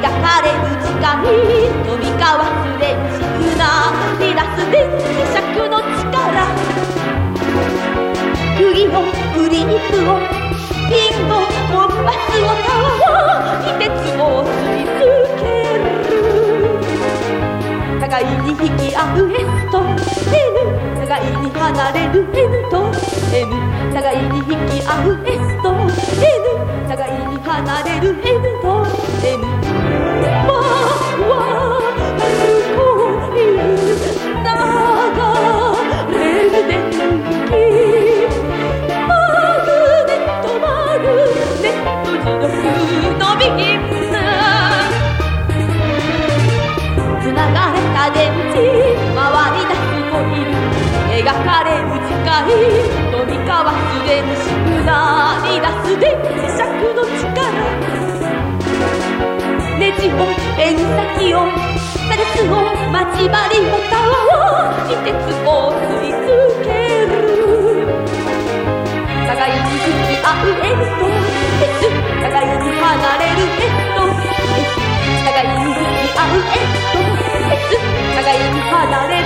描かれる時間。飛び交わす連日なリラスで磁石の力。釘をリり肉をピンのコンパスを川を秘鉄を吸い付ける。互いに引き合う S と N 互いに離れる N と N 互いに引き合う S と N 互いに離れる N と風打りだすもいる描かれる誓い飲び交わす電子うなり出す電磁石の力ネジを縁先をセレスを待ち針をタワーを地鉄を吸い付ける互いに向き合うエント互いに離れるエとト互いに向き合うエント大家一起泡嘞